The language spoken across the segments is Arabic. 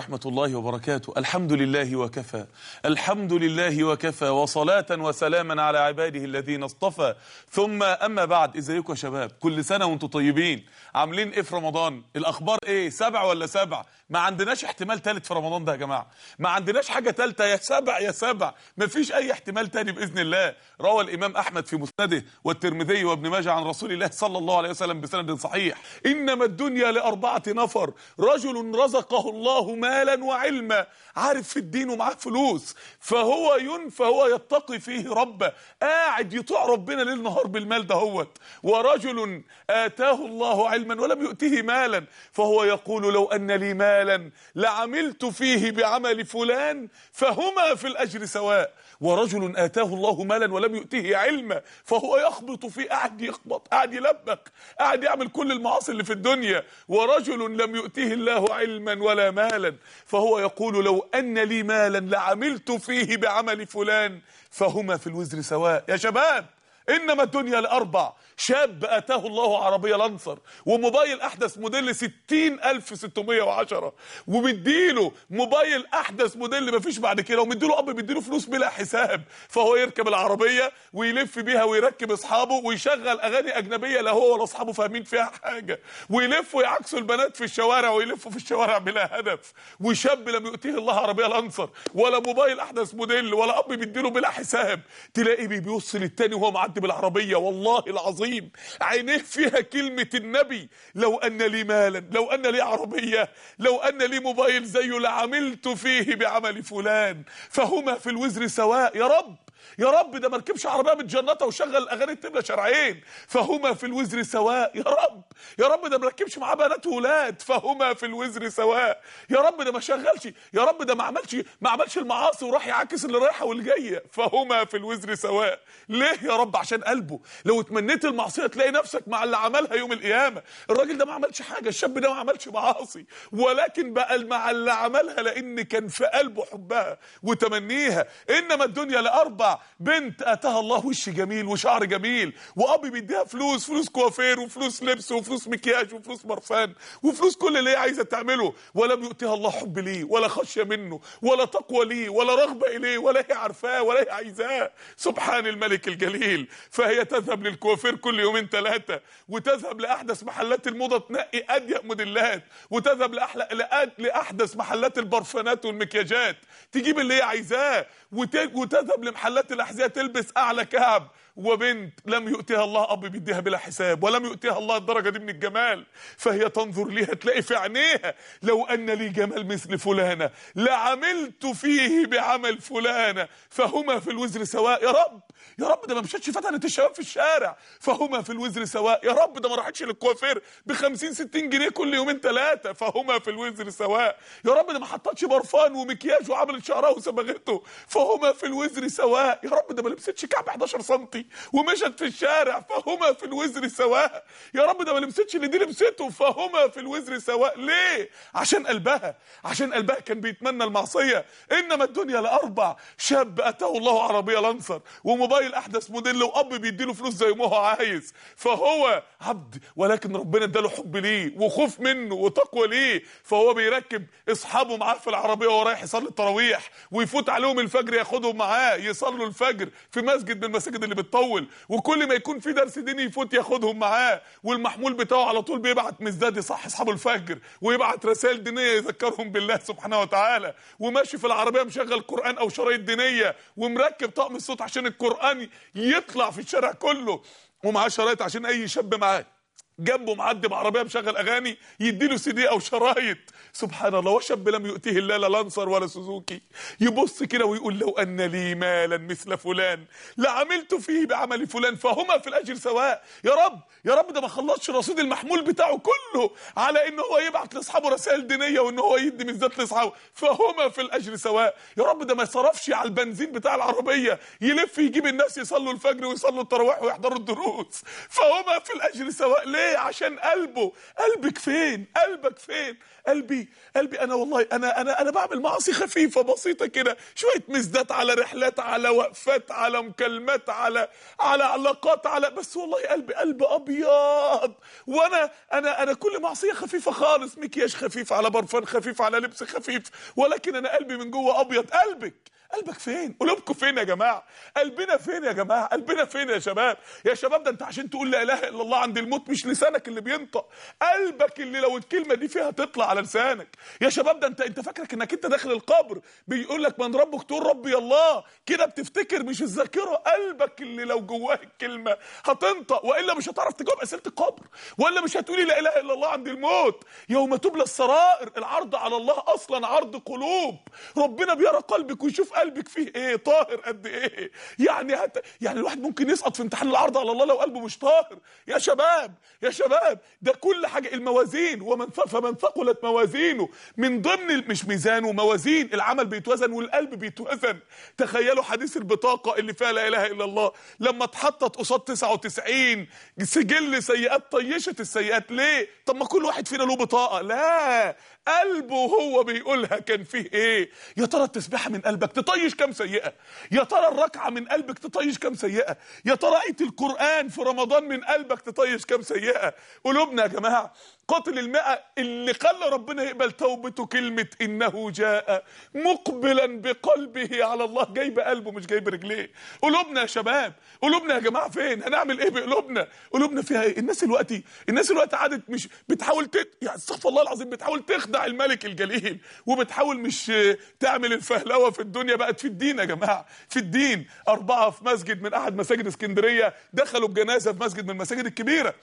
ورحمة الله وبركاته. الحمد لله وكفى. الحمد لله وكفى. وصلاة وسلاما على عباده الذين اصطفى. ثم أما بعد ازيكم يا شباب كل سنة وأنتم طيبين. عاملين إيه في رمضان؟ الأخبار إيه؟ سبع ولا سبع؟ ما عندناش احتمال تالت في رمضان ده يا جماعة. ما عندناش حاجة تالتة. يا سبع يا سبع. ما فيش أي احتمال تاني بإذن الله. روى الإمام أحمد في مسنده والترمذي وابن ماجه عن رسول الله صلى الله عليه وسلم بسند صحيح. إنما الدنيا لأربعة نفر. رجل رزقه الله مالا وعلما. عارف في الدين ومعاه فلوس. فهو ينفى هو يتقي فيه ربه. قاعد يطيع ربنا ليل نهار بالمال دهوت ورجل آتاه الله علما ولم يؤته مالا. فهو يقول لو أن لي مالا لعملت فيه بعمل فلان فهما في الأجر سواء. ورجل آتاه الله مالا ولم يؤته علما. فهو يخبط فيه قاعد يخبط قاعد يلبك قاعد يعمل كل المعاصي اللي في الدنيا. ورجل لم يؤته الله علما ولا مالا. فهو يقول لو أن لي مالا لعملت فيه بعمل فلان فهما في الوزر سواء. يا شباب إنما الدنيا لأربع شاب أتاه الله عربية لانسر وموبايل أحدث موديل 60610 ومديله موبايل أحدث موديل مفيش بعد كده ومديله أب بيديله فلوس بلا حساب فهو يركب العربية ويلف بيها ويركب أصحابه ويشغل أغاني أجنبية لا هو ولا أصحابه فاهمين فيها حاجة ويلف ويعكسوا البنات في الشوارع ويلفوا في الشوارع بلا هدف وشاب لم يؤتيه الله عربية لانسر ولا موبايل أحدث موديل ولا أب بيديله بلا حساب تلاقي بيبص للتاني وهو معدي بالعربية والله العظيم العظيم عينيه فيها كلمة النبي. لو أن لي مالا لو أن لي عربية لو أن لي موبايل زيه لعملت فيه بعمل فلان. فهما في الوزر سواء. يا رب! يا رب ده ما ركبش عربية متجنطه وشغل أغاني التبلة شرعين. فهما في الوزر سواء. يا رب. يا رب ده ما ركبش معاه بنات وولاد. فهما في الوزر سواء. يا رب ده ما شغلش. يا رب ده ما عملش ما عملش المعاصي وراح يعكس اللي رايحة والجاية. فهما في الوزر سواء. ليه يا رب؟ عشان قلبه. لو اتمنيت المعصية تلاقي نفسك مع اللي عملها يوم القيامة. الراجل ده ما عملش حاجة. الشاب ده ما عملش معاصي. ولكن بقى مع اللي عملها لأن كان في قلبه حبها وتمنيها. إنما الدنيا لأربع بنت أتاها الله وش جميل وشعر جميل. واب بيديها فلوس فلوس كوافير وفلوس لبس وفلوس مكياج وفلوس برفان وفلوس كل اللي هي عايزة تعمله. ولم يؤتها الله حب ليه ولا خشية منه ولا تقوى ليه ولا رغبة إليه ولا هي عارفاه ولا هي عايزاه. سبحان الملك الجليل. فهي تذهب للكوافير كل يومين ثلاثة وتذهب لأحدث محلات الموضة تنقي اضيق موديلات وتذهب لأحلى لأحدث محلات البرفانات والمكياجات. تجيب اللي هي عايزاه وتذهب لمحلات الأحذية تلبس أعلى كعب وبنت لم يؤتها الله أب بيديها بلا حساب ولم يؤتها الله الدرجة دي من الجمال. فهي تنظر ليها تلاقي في عينيها لو أن لي جمال مثل فلانة لعملت فيه بعمل فلانة. فهما في الوزر سواء يا رب يا رب ده ما مشتش فتنه الشباب في الشارع. فهما في الوزر سواء يا رب ده ما راحتش للكوافير ب 50 60 جنيه كل يومين ثلاثة فهما في الوزر سواء يا رب ده ما حطتش برفان ومكياج وعملت شعرها وصبغته فهما في الوزر سواء يا رب ده ما لبستش كعب 11 سم ومشت في الشارع فهما في الوزر سواء. يا رب ده ما لبستش اللي دي لبسته فهما في الوزر سواء. ليه؟ عشان قلبها عشان قلبها كان بيتمنى المعصية. إنما الدنيا لاربع شاب أتاه الله عربية Lancer وموبايل أحدث موديل واب بيديله فلوس زي ما هو عايز. فهو عبد ولكن ربنا اداله حب ليه وخوف منه وتقوى ليه. فهو بيركب أصحابه معاه في العربية وهو رايح يصلي التراويح ويفوت عليهم الفجر ياخدهم معاه يصلوا الفجر في مسجد من المساجد اللي بتطول وكل ما يكون في درس ديني يفوت ياخدهم معاه والمحمول بتاعه على طول بيبعت missed ات يصح أصحاب الفجر ويبعت رسائل دينية يذكرهم بالله سبحانه وتعالى وماشي في العربية مشغل قرآن أو شرايط دينية ومركب طقم الصوت عشان القرآن يطلع في الشارع كله ومعاه شرايط عشان أي شاب معاه جنبه معدي بعربية مشغل أغاني يديله سي دي أو شرايط. سبحان الله وشاب لم يؤتيه الله لا Lancer ولا Suzuki. يبص كده ويقول لو أن لي مالا مثل فلان. لعملت فيه بعمل فلان فهما في الأجر سواء. يا رب يا رب ده ما خلصش رصيد المحمول بتاعه كله على إن هو يبعت لأصحابه رسائل دينية وإن هو يدي missed ات لإصحابه. فهما في الأجر سواء. يا رب ده ما صرفش على البنزين بتاع العربية. يلف يجيب الناس يصلوا الفجر ويصلوا التراويح ويحضروا الدروس. فهما في الأجر سواء. ليه ليه؟ عشان قلبه. قلبك فين؟ قلبك فين؟ قلبي قلبي. أنا والله أنا أنا أنا بعمل معاصي خفيفة بسيطة كده. شوية مزدات على رحلات على وقفات على مكالمات على على علاقات على بس والله قلبي قلب أبيض. وأنا أنا أنا كل معصية خفيفة خالص. مكياج خفيف على برفان خفيف على لبس خفيف. ولكن أنا قلبي من جوه أبيض. قلبك. قلبك فين؟ قلوبكم فين يا جماعة؟ قلبنا فين يا جماعة؟ قلبنا فين يا شباب؟ يا شباب ده انت عشان تقول لا إله إلا الله عند الموت مش لسانك اللي بينطق. قلبك اللي لو الكلمة دي فيها تطلع على لسانك. يا شباب ده انت انت فاكرك انك انت داخل القبر بيقول لك من ربك؟ تقول ربي الله. كده بتفتكر مش الذاكرة. قلبك اللي لو جواه الكلمة هتنطق. وإلا مش هتعرف تجاوب أسئلة القبر. ولا مش هتقولي لا إله إلا الله عند الموت. يوم تبلى السرائر العرض على الله أصلا عرض قلوب. ربنا بيرى قلبك ويشوف قلبك فيه إيه؟ طاهر قد إيه؟ يعني هت... يعني الواحد ممكن يسقط في امتحان العرض على الله لو قلبه مش طاهر. يا شباب يا شباب ده كل حاجة الموازين ومن. فمن ثقلت موازينه من ضمن مش ميزان وموازين العمل بيتوزن والقلب بيتوزن تخيلوا حديث البطاقة اللي فيها لا إله إلا الله لما اتحطت قصاد 99 سجل سيئات طيشت السيئات. ليه؟ طب ما كل واحد فينا له بطاقة. لا قلبه هو بيقولها كان فيه إيه؟ يا ترى التسبيحة من قلبك تطيش كام سيئة. يا ترى الركعة من قلبك تطيش كام سيئة. يا ترى إيه القرآن في رمضان من قلبك تطيش كام سيئة. قلوبنا يا جماعة قاتل المئة اللي خلى ربنا يقبل توبته كلمة إنه جاء مقبلا بقلبه على الله. جايب قلبه مش جايب رجليه. قلوبنا يا شباب قلوبنا يا جماعة فين؟ هنعمل إيه بقلوبنا؟ قلوبنا فيها إيه؟ الناس دلوقتي الناس دلوقتي عادت مش بتحاول تت... يعني استغفر الله العظيم بتحاول تخدع الملك الجليل وبتحاول مش تعمل الفهلوة في الدنيا. بقت في الدين يا جماعة في الدين. أربعة في مسجد من أحد مساجد اسكندرية دخلوا بجنازة في مسجد من المساجد الكبيرة.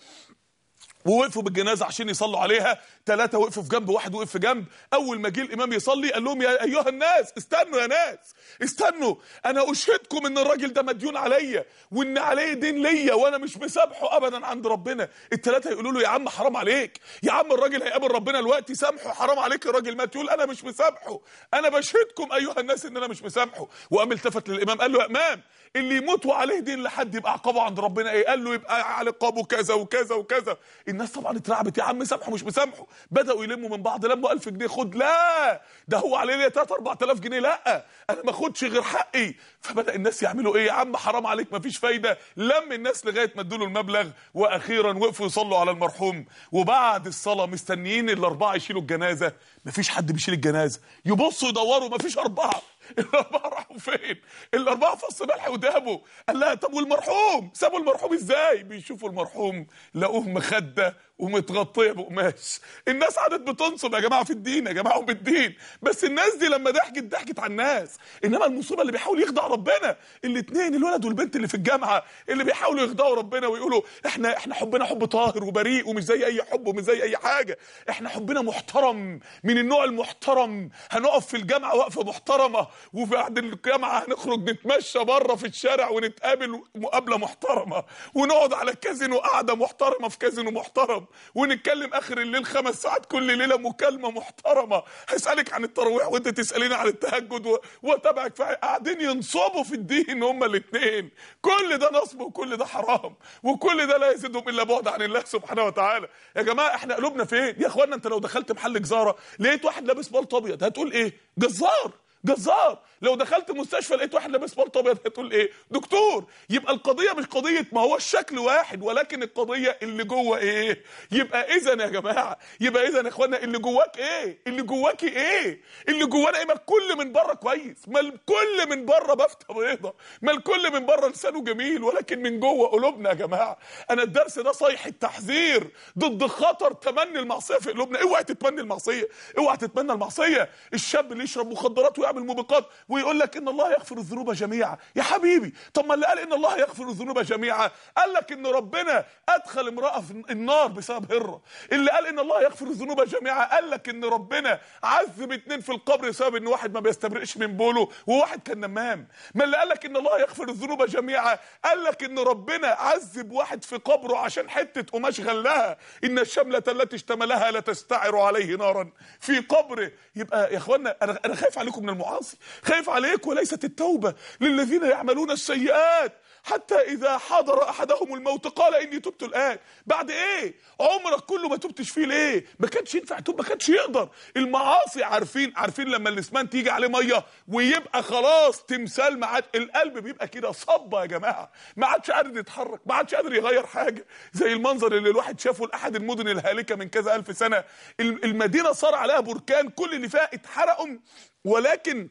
ووقفوا بالجنازة عشان يصلوا عليها. ثلاثة وقفوا في جنب واحد وقف في جنب. أول ما جه الإمام يصلي قال لهم يا أيها الناس استنوا يا ناس استنوا. أنا أشهدكم إن الراجل ده مديون عليا وإن عليه دين ليا وأنا مش مسامحه ابدا عند ربنا. الثلاثه يقولوا له يا عم حرام عليك. يا عم الراجل هيقابل ربنا دلوقتي سامحه حرام عليك الراجل مات يقول أنا مش مسامحه أنا بشهدكم أيها الناس إن أنا مش مسامحه وقام التفت للإمام قال له يا إمام اللي يموت وعليه دين لحد يبقى عقابه عند ربنا إيه؟ قال له يبقى عقابه كذا وكذا وكذا. الناس طبعا اترعبت. يا عم سامحه مش مسامحه. بدأوا يلموا من بعض لموا 1000 جنيه. خد. لا! ده هو عليه ليه 3 4000 جنيه؟ لا! أنا ما اخدش غير حقي. فبدأ الناس يعملوا إيه؟ يا عم حرام عليك ما فيش فايدة. لم الناس لغاية ما ادوا له المبلغ وأخيرا وقفوا يصلوا على المرحوم. وبعد الصلاة مستنيين الأربعة يشيلوا الجنازة. ما فيش حد بيشيل الجنازة. يبصوا يدوروا ما فيش أربعة. الاربعة راحوا فين؟ الأربعة فص ملح ودابوا قال لها طب والمرحوم؟ سابوا المرحوم إزاي؟ بيشوفوا المرحوم لقوه مخدة ومتغطية بقماش. الناس قعدت بتنصب يا جماعة في الدين يا جماعة وبالدين بس الناس دي لما ضحكت ضحكت على الناس. إنما المصيبة اللي بيحاول يخدع ربنا الاثنين الولد والبنت اللي في الجامعة اللي بيحاولوا يخدعوا ربنا ويقولوا إحنا إحنا حبنا حب طاهر وبريء ومش زي أي حب ومش زي أي حاجة. إحنا حبنا محترم من النوع المحترم. هنقف في الجامعة وقفة محترمة وبعد الجامعة هنخرج نتمشى بره في الشارع ونتقابل مقابلة محترمة ونقعد على كازينو قعده محترمة في كازينو محترم. ونتكلم آخر الليل خمس ساعات كل ليلة مكالمة محترمة. هسألك عن التراويح وأنت تسأليني عن التهجد وأتابعك. قاعدين ينصبوا في الدين هما الاثنين كل ده نصب وكل ده حرام وكل ده لا يزيدهم إلا بعد عن الله سبحانه وتعالى. يا جماعة إحنا قلوبنا فين؟ يا اخوانا أنت لو دخلت محل جزارة لقيت واحد لابس بلطو أبيض هتقول إيه؟ جزار جزار. لو دخلت مستشفى لقيت واحد لابس بلطو أبيض هتقول إيه؟ دكتور يبقى القضية مش قضية ما هو الشكل واحد ولكن القضية اللي جوه إيه؟ يبقى إذا يا جماعة يبقى إذا يا إخوانا اللي جواك إيه؟ اللي جواكي إيه؟ اللي جوانا إيه ما الكل من بره كويس ما الكل من بره بفتة بيضة ما الكل من بره لسانه جميل ولكن من جوه قلوبنا يا جماعة. أنا الدرس ده صيحه تحذير ضد خطر تمني المعصية في قلوبنا. اوعى تتمني المعصية اوعى تتمنى المعصية. الشاب اللي يشرب مخدرات ويعمل موبقات ويقول لك إن الله يغفر الذنوب جميعا. يا حبيبي طب ما اللي قال إن الله يغفر الذنوب جميعا؟ قال لك إن ربنا أدخل امرأة في النار بسبب هرة. اللي قال إن الله يغفر الذنوب جميعا قال لك إن ربنا عذب اتنين في القبر بسبب إن واحد ما بيستبرئش من بوله وواحد كان نمام. ما اللي قال لك إن الله يغفر الذنوب جميعا قال لك إن ربنا عذب واحد في قبره عشان حتة قماش غلها إن الشملة التي اشتملها لا تستعر عليه نارا. في قبره يبقى يا إخوانا أنا أنا خايف عليكم من المعاصي. خايف عليك وليست التوبة للذين يعملون السيئات. حتى إذا حضر أحدهم الموت قال إني تبت الآن. بعد إيه؟ عمرك كله ما تبتش فيه ليه؟ ما كانش ينفع يتوب ما كانش يقدر. المعاصي عارفين عارفين لما الإسمان تيجي عليه مية ويبقى خلاص تمثال ما عاد القلب بيبقى كده صبه يا جماعة. ما عادش قادر يتحرك ما عادش قادر يغير حاجة. زي المنظر اللي الواحد شافه لأحد المدن الهالكة من كذا ألف سنة. المدينة صار عليها بركان كل اللي فيها اتحرقوا. ولكن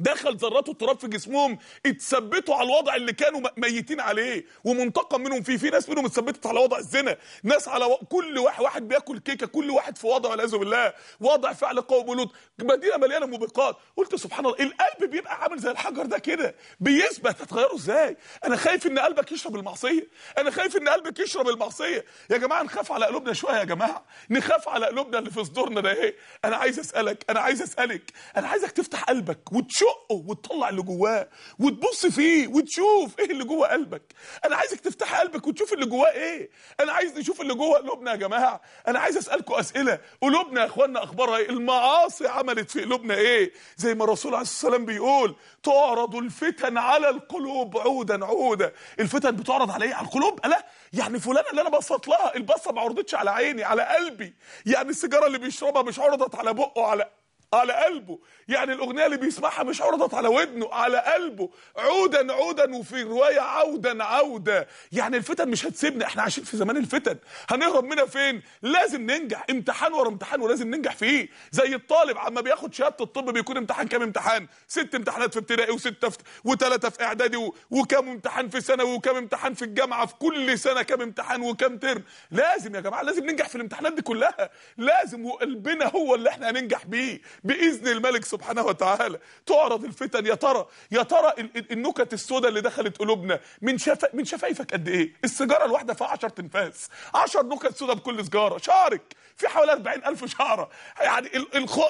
دخل ذرات التراب في جسمهم اتثبتوا على الوضع اللي كانوا ميتين عليه. ومنتقم منهم فيه في ناس منهم اتثبتت على وضع الزنا. ناس على و... كل واحد واحد بياكل كيكة كل واحد في وضع والعياذ بالله. وضع فعل قوم لوط مدينة مليانة موبقات. قلت سبحان الله القلب بيبقى عامل زي الحجر ده كده. بيثبت. هتغيره إزاي؟ أنا خايف إن قلبك يشرب المعصية. أنا خايف إن قلبك يشرب المعصية. يا جماعة نخاف على قلوبنا شوية يا جماعة. نخاف على قلوبنا اللي في صدورنا ده إيه؟ أنا عايز أسألك أنا عايز أسألك. أنا عايزك تفتح قلبك وتشق تشقه وتطلع اللي جواه وتبص فيه وتشوف إيه اللي جوه قلبك. أنا عايزك تفتح قلبك وتشوف اللي جواه إيه. أنا عايز نشوف اللي جوه قلوبنا يا جماعة. أنا عايز أسألكم أسئلة. قلوبنا يا اخوانا أخبارها إيه؟ المعاصي عملت في قلوبنا إيه؟ زي ما الرسول عليه الصلاة والسلام بيقول تعرض الفتن على القلوب عودا عودا. الفتن بتعرض على إيه؟ على القلوب. لا يعني فلانة اللي أنا بصت لها البصة ما عرضتش على عيني على قلبي. يعني السيجارة اللي بيشربها مش عرضت على بقه على على قلبه. يعني الأغنية اللي بيسمعها مش عرضت على ودنه على قلبه. عودا عودا وفي رواية عودا عودا يعني الفتن مش هتسيبنا إحنا عايشين في زمان الفتن. هنهرب منها فين؟ لازم ننجح. امتحان ورا امتحان ولازم ننجح فيه. زي الطالب عما بياخد شهادة الطب بيكون امتحان كام امتحان؟ ست امتحانات في ابتدائي وستة في وثلاثه في إعدادي و... وكام امتحان في ثانوي وكام امتحان في الجامعة في كل سنة كام امتحان وكام ترم لازم يا جماعة لازم ننجح في الامتحانات دي كلها. لازم وقلبنا هو اللي إحنا هننجح بيه. بإذن الملك سبحانه وتعالى. تعرض الفتن يا ترى يا ترى النكت السوداء اللي دخلت قلوبنا من شفا من شفايفك قد إيه؟ السيجارة الواحدة فيها 10 تنفاس. 10 نكت سوداء بكل سيجارة. شارك! في حوالي 40000 شعرة. يعني.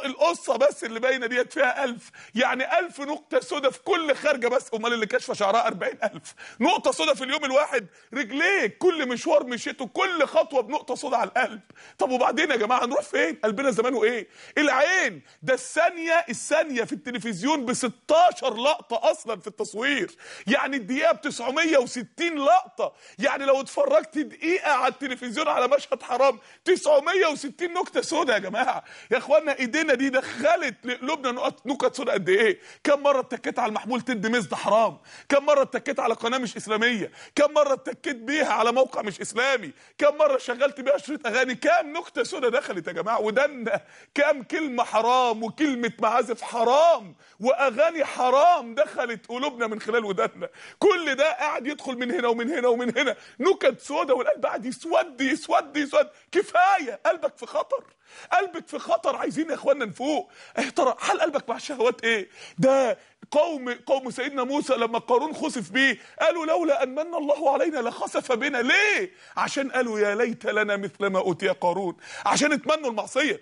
القصة بس اللي باينة ديت فيها 1000 يعني 1000 نقطه سوداء في كل خارجة بس. أمال اللي كاشفه شعرها 40000 نقطة سوداء في اليوم الواحد. رجليك كل مشوار مشيته كل خطوة بنقطة سوداء على القلب. طب وبعدين يا جماعة نروح فين؟ قلبنا زمانه إيه؟ العين! ده الثانية الثانية في التلفزيون ب 16 لقطة أصلا في التصوير. يعني الدقيقة ب 960 لقطة. يعني لو اتفرجت دقيقة على التلفزيون على مشهد حرام 960 نكتة سوداء يا جماعة. يا إخوانا إيدينا دي دخلت لقلوبنا نكت سوداء قد إيه؟ كم مرة اتكيت على المحمول تد مزد حرام؟ كم مرة اتكيت على قناة مش إسلامية؟ كم مرة اتكيت بيها على موقع مش إسلامي؟ كم مرة شغلت بيها شريط أغاني؟ كم نكتة سوداء دخلت يا جماعة؟ ودنا كم كلمة حرام؟ وكلمة معازف حرام وأغاني حرام دخلت قلوبنا من خلال ودنا كل ده قاعد يدخل من هنا ومن هنا ومن هنا. نكت سوداء والقلب قاعد يسود يسود يسود. كفاية. قلبك في خطر. قلبك في خطر. عايزين يا إخوانا نفوق. آه ترى؟ حال قلبك مع الشهوات إيه؟ ده قوم قوم سيدنا موسى لما قارون خسف بيه قالوا لولا أن من الله علينا لخسف بنا. ليه؟ عشان قالوا يا ليت لنا مثل ما أوتي قارون. عشان اتمنوا المعصية.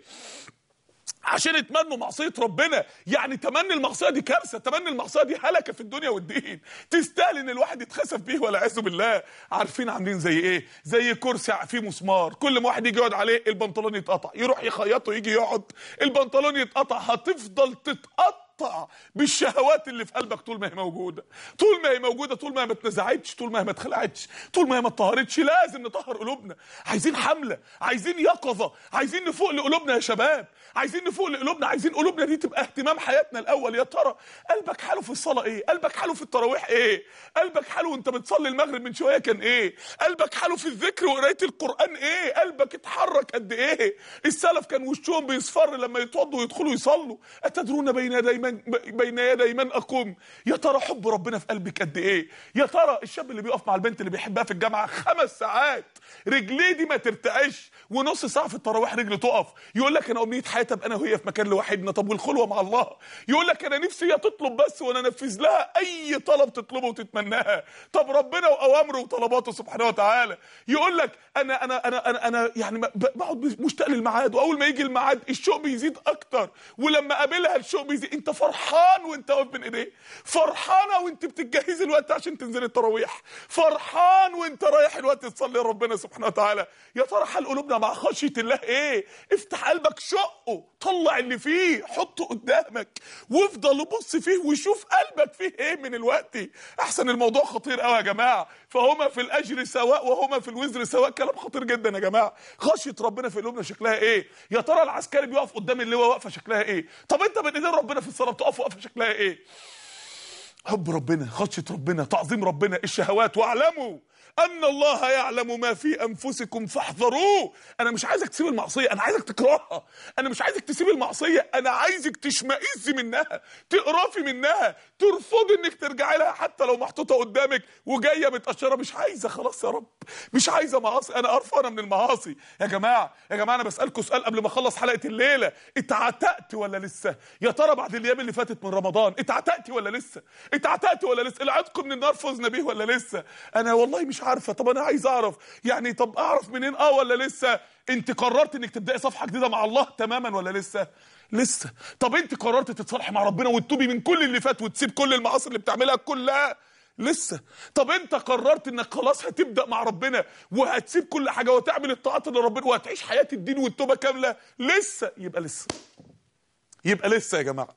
عشان يتمنوا معصية ربنا. يعني تمني المعصية دي كارثة تمني المعصية دي هلكة في الدنيا والدين. تستاهل إن الواحد يتخسف بيه والعياذ بالله. عارفين عاملين زي إيه؟ زي كرسي فيه مسمار. كل ما واحد يجي يقعد عليه البنطلون يتقطع. يروح يخيطه يجي يقعد البنطلون يتقطع. هتفضل تتقطع. تقطع بالشهوات اللي في قلبك طول ما هي موجودة. طول ما هي موجودة طول ما هي ما اتنزعتش طول ما هي ما اتخلعتش طول ما هي ما اتطهرتش لازم نطهر قلوبنا. عايزين حملة عايزين يقظة عايزين نفوق لقلوبنا يا شباب. عايزين نفوق لقلوبنا عايزين قلوبنا دي تبقى اهتمام حياتنا الأول. يا ترى قلبك حاله في الصلاة إيه؟ قلبك حاله في التراويح إيه؟ قلبك حاله وأنت بتصلي المغرب من شوية كان إيه؟ قلبك حاله في الذكر وقراية القرآن إيه؟ قلبك اتحرك قد إيه؟ السلف كان وشهم بيصفر لما يتوضوا ويدخلوا يصلوا. أتدرون بين يدي بين يدي من أقوم. يا ترى حب ربنا في قلبك قد إيه؟ يا ترى الشاب اللي بيقف مع البنت اللي بيحبها في الجامعة خمس ساعات رجليه دي ما ترتعش ونص ساعة في التراويح رجله تقف. يقول لك أنا أمنية حياتي أبقى أنا وهي في مكان لوحدنا. طب والخلوة مع الله؟ يقول لك أنا نفسي هي تطلب بس وأنا أنفذ لها أي طلب تطلبه وتتمناه طب ربنا وأوامره وطلباته سبحانه وتعالى. يقول لك أنا أنا أنا أنا, أنا يعني بقعد مشتاق للميعاد. وأول ما يجي الميعاد الشوق بيزيد أكتر. ولما أقابلها الشوق بيزيد. أنت فرحان وانت واقف بين ايديه. فرحانة وانت بتجهزي الوقت عشان تنزلي التراويح. فرحان وانت رايح الوقت تصلي ربنا سبحانه وتعالى. يا ترى حال قلوبنا مع خشية الله إيه؟ افتح قلبك شقه طلع اللي فيه حطه قدامك. قدامك وافضل بص فيه وشوف قلبك فيه إيه من الوقت. احسن الموضوع خطير قوي يا جماعة. فهما في الأجر سواء وهما في الوزر سواء. كلام خطير جدا يا جماعة. خشية ربنا في قلوبنا شكلها إيه؟ يا ترى العسكري بيقف قدام اللواء واقفة شكلها إيه؟ طب انت بين ايدين ربنا في الصلاة بتقف واقفه شكلها إيه؟ حب ربنا خشية ربنا تعظيم ربنا الشهوات واعلموا! أن الله يعلم ما في أنفسكم فاحذروه. أنا مش عايزك تسيب المعصية أنا عايزك تكرهها. أنا مش عايزك تسيب المعصية أنا عايزك تشمئز منها تقرفي منها ترفضي إنك ترجعي لها حتى لو محطوطة قدامك وجاية متقشره مش عايزة خلاص يا رب. مش عايزة معاصي. أنا قرفانة من المعاصي. يا جماعة يا جماعة أنا بسالكم سؤال قبل ما أخلص حلقة الليلة. اتعتقت ولا لسه؟ يا ترى بعد الأيام اللي فاتت من رمضان اتعتقتي ولا لسه؟ اتعتقتي ولا لسه؟ العتق من النار فزنا بيه ولا لسه؟ أنا والله مش عارفة. طب أنا عايز أعرف. يعني طب أعرف منين؟ آه ولا لسه؟ أنت قررت إنك تبدأي صفحة جديدة مع الله تماما ولا لسه؟ لسه. طب أنت قررت تتصالحي مع ربنا وتتوبي من كل اللي فات وتسيب كل المعاصي اللي بتعملها كلها؟ لسه. طب أنت قررت إنك خلاص هتبدأ مع ربنا وهتسيب كل حاجة وتعمل الطاعات اللي ربنا وهتعيش حياة الدين والتوبة كاملة؟ لسه. يبقى لسه. يبقى لسه يا جماعة.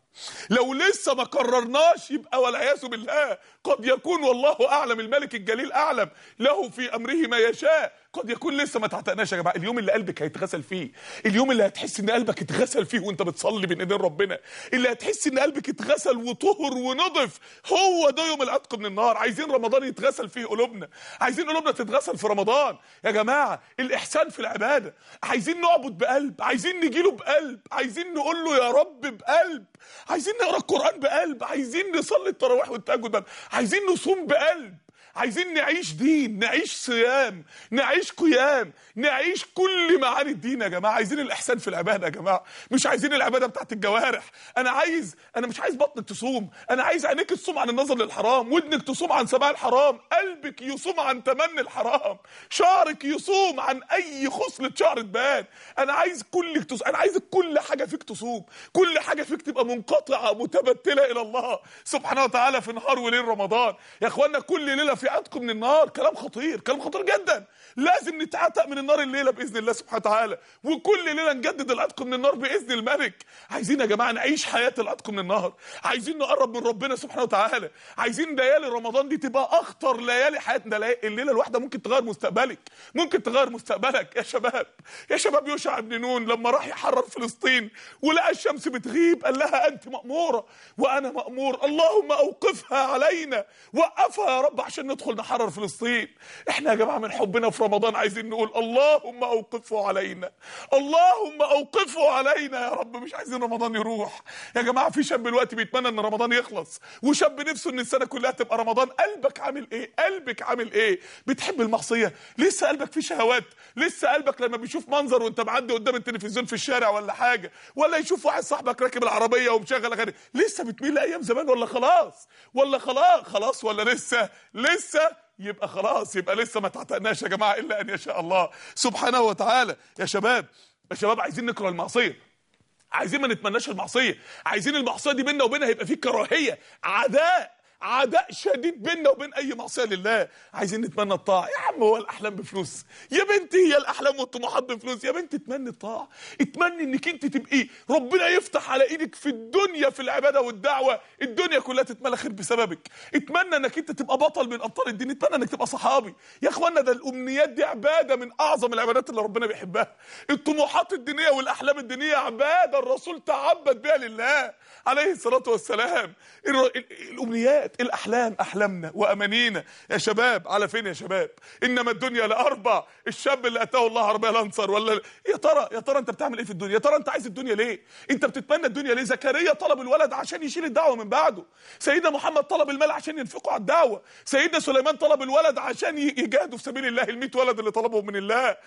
لو لسه ما قررناش يبقى والعياذ بالله. قد يكون والله أعلم الملك الجليل أعلم. له في أمره ما يشاء. قد يكون لسه ما تعتقناش يا جماعة. اليوم اللي قلبك هيتغسل فيه اليوم اللي هتحس إن قلبك اتغسل فيه وأنت بتصلي بين إيدين ربنا اللي هتحس إن قلبك اتغسل وطهر ونضف هو ده يوم العتق من النار عايزين رمضان يتغسل فيه قلوبنا. عايزين قلوبنا تتغسل في رمضان. يا جماعة الإحسان في العبادة. عايزين نعبد بقلب. عايزين نجيله بقلب. عايزين نقول له يا رب بقلب. عايزين نقرأ القرآن بقلب عايزين نصلي التراويح والتهجد عايزين نصوم بقلب. عايزين نعيش دين نعيش صيام نعيش قيام نعيش كل معاني الدين يا جماعة. عايزين الإحسان في العباده يا جماعة. مش عايزين العبادة بتاعت الجوارح. أنا عايز أنا مش عايز بطنك تصوم. أنا عايز عينيك تصوم عن النظر للحرام. ودنك تصوم عن سماع الحرام. قلبك يصوم عن تمني الحرام. شعرك يصوم عن أي خصلة شعر تبان. أنا عايز كلك تصوم أنا عايز كل حاجة فيك تصوم. كل حاجة فيك تبقى منقطعة متبتلة إلى الله. سبحانه وتعالى في نهار وليل رمضان. يا اخوانا كل ليلة عتق من النار. كلام خطير كلام خطير جدا. لازم نتعتق من النار الليلة بإذن الله سبحانه وتعالى. وكل ليلة نجدد العتق من النار بإذن الملك. عايزين يا جماعة نعيش حياة العتق من النار عايزين نقرب من ربنا سبحانه وتعالى. عايزين ليالي رمضان دي تبقى أخطر ليالي حياتنا. الليلة الواحدة ممكن تغير مستقبلك. ممكن تغير مستقبلك. يا شباب يا شباب يوشع بن نون لما راح يحرر فلسطين ولقى الشمس بتغيب قال لها أنت مأمورة وأنا مأمور. اللهم أوقفها علينا. وقفها يا رب عشان ندخل نحرر فلسطين. إحنا يا جماعة من حبنا في رمضان عايزين نقول اللهم أوقفه علينا. اللهم أوقفه علينا يا رب. مش عايزين رمضان يروح. يا جماعة في شاب دلوقتي بيتمنى إن رمضان يخلص. وشاب نفسه إن السنة كلها تبقى رمضان. قلبك عامل إيه؟ قلبك عامل إيه؟ بتحب المعصية؟ لسه قلبك فيه شهوات. لسه قلبك لما بيشوف منظر وأنت معدي قدام التلفزيون في الشارع ولا حاجة ولا يشوف واحد صاحبك راكب العربية ومشغل أغاني. لسه بتميل لأيام زمان ولا خلاص؟ ولا خلاص؟ خلاص ولا لسه؟ لسه يبقى خلاص يبقى لسه ما تعتقناش يا جماعة إلا أن يشاء الله سبحانه وتعالى. يا شباب يا شباب عايزين نكره المعصية. عايزين ما نتمناش المعصية. عايزين المعصية دي بيننا وبينها يبقى في كراهية عداء. عداء شديد بيننا وبين أي معصية لله. عايزين نتمنى الطاعة. يا عم هو الأحلام بفلوس. يا بنتي هي الأحلام والطموحات بفلوس. يا بنتي اتمني الطاعة. اتمني إنك أنت تبقي. ربنا يفتح على إيدك في الدنيا في العبادة والدعوة. الدنيا كلها تتملى خير بسببك. اتمنى إنك أنت تبقى بطل من أبطال الدين. اتمنى إنك تبقى صحابي. يا اخوانا ده الأمنيات دي عبادة من أعظم العبادات اللي ربنا بيحبها. الطموحات الدينية والأحلام الدينية عبادة الرسول تعبد بها لله. عليه الصلاة والسلام. الأمنيات. الأحلام أحلامنا وأمانينا. يا شباب على فين يا شباب؟ إنما الدنيا لأربع. الشاب اللي أتاه الله عربيه لانصر ولا يا ترى يا ترى أنت بتعمل إيه في الدنيا؟ يا ترى أنت عايز الدنيا ليه؟ أنت بتتمنى الدنيا ليه؟ زكريا طلب الولد عشان يشيل الدعوة من بعده. سيدنا محمد طلب المال عشان ينفقوا على الدعوة. سيدنا سليمان طلب الولد عشان يجاهدوا في سبيل الله ال ولد اللي طلبهم من الله.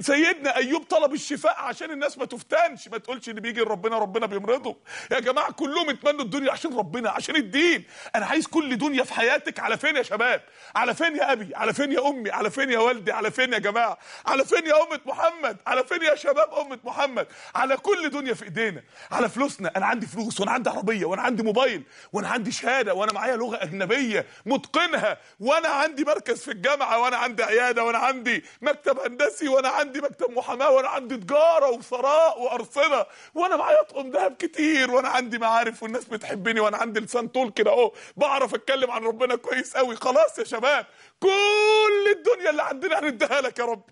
سيدنا أيوب طلب الشفاء عشان الناس ما تفتنش. ما تقولش ان بيجي ربنا ربنا بيمرضه. يا جماعة كلهم اتمنوا الدنيا عشان ربنا عشان الدين. أنا عايز كل دنيا في حياتك على فين يا شباب على فين يا ابي على فين يا امي على فين يا والدي على فين يا جماعة على فين يا امه محمد على فين يا شباب امه محمد على كل دنيا في ايدينا على فلوسنا أنا عندي فلوس وأنا عندي عربيه وأنا عندي موبايل وأنا عندي شهاده وأنا معايا لغه اجنبيه متقنها وأنا عندي مركز في الجامعة وأنا عندي عياده وأنا عندي مكتب هندسي وأنا عندي مكتب محاماه وأنا عندي تجاره وثراء وارصده وأنا معايا اطقم ذهب كتير وأنا عندي معارف والناس بتحبني وأنا عندي لسان طول كده اهو بعرف أتكلم عن ربنا كويس قوي خلاص يا شباب كل الدنيا اللي عندنا هنديها لك يا رب.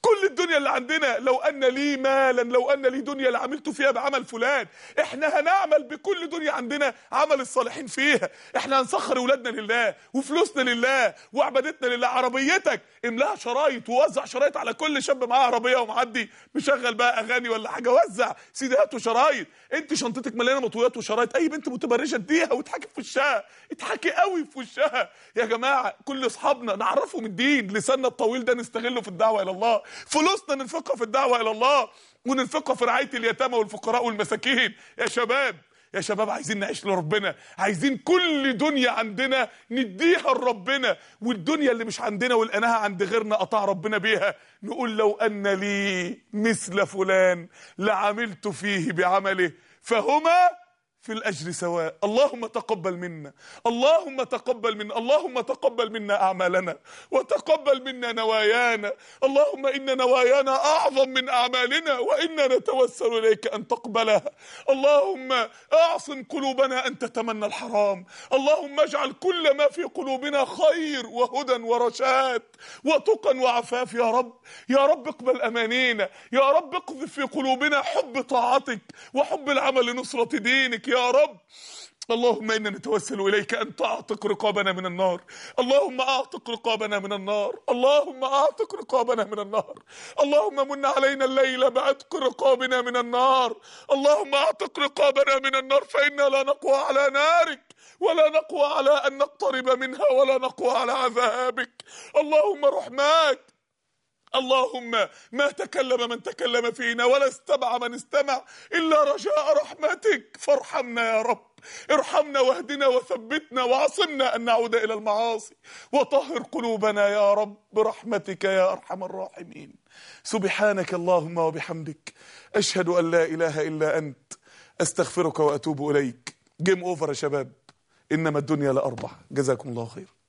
كل الدنيا اللي عندنا لو أن لي مالا لو أن لي دنيا لعملت فيها بعمل فلان. إحنا هنعمل بكل دنيا عندنا عمل الصالحين فيها. إحنا هنسخر اولادنا لله وفلوسنا لله وعبادتنا لله عربيتك. املأها شرايط ووزع شرايط على كل شاب معاه عربية ومعدي. مشغل بقى أغاني ولا حاجة وزع سيديات وشرايط. أنت شنطتك مليانة مطويات وشرايط. أي بنت متبرجة اديها وتحكي في وشها. اضحكي قوي في وشها. يا جماعة كل أصحابنا نعرفهم الدين. لساننا الطويل ده نستغله في الدعوة إلى الله. فلوسنا ننفقها في الدعوة إلى الله وننفقها في رعاية اليتامى والفقراء والمساكين. يا شباب يا شباب عايزين نعيش لربنا. عايزين كل دنيا عندنا نديها لربنا. والدنيا اللي مش عندنا ولقيناها عند غيرنا قطع ربنا بيها. نقول لو أن لي مثل فلان لعملت فيه بعمله فهما في الأجر سواء. اللهم تقبل منا. اللهم تقبل منا. اللهم تقبل منا أعمالنا. وتقبل منا نوايانا. اللهم إن نوايانا أعظم من أعمالنا. وإنا نتوسل إليك أن تقبلها. اللهم أعصم قلوبنا أن تتمنى الحرام. اللهم اجعل كل ما في قلوبنا خير وهدى ورشاد وتقى وعفاف. يا رب. يا رب اقبل أمانينا. يا رب اقذف في قلوبنا حب طاعتك وحب العمل لنصرة دينك. يا رب. اللهم إنا نتوسل إليك أن تعتق رقابنا من النار. اللهم أعتق رقابنا من النار. اللهم أعتق رقابنا من النار. اللهم من علينا الليل بعتق رقابنا من النار. اللهم أعتق رقابنا من النار فإنا لا نقوى على نارك ولا نقوى على أن نقترب منها ولا نقوى على عذابك. اللهم رحماك اللهم ما تكلم من تكلم فينا ولا استمع من استمع إلا رجاء رحمتك. فارحمنا يا رب. ارحمنا واهدنا وثبتنا وعصمنا أن نعود إلى المعاصي. وطهر قلوبنا يا رب برحمتك يا أرحم الراحمين. سبحانك اللهم وبحمدك. أشهد أن لا إله إلا أنت. أستغفرك وأتوب إليك. Game over يا شباب. إنما الدنيا لاربع جزاكم الله خير.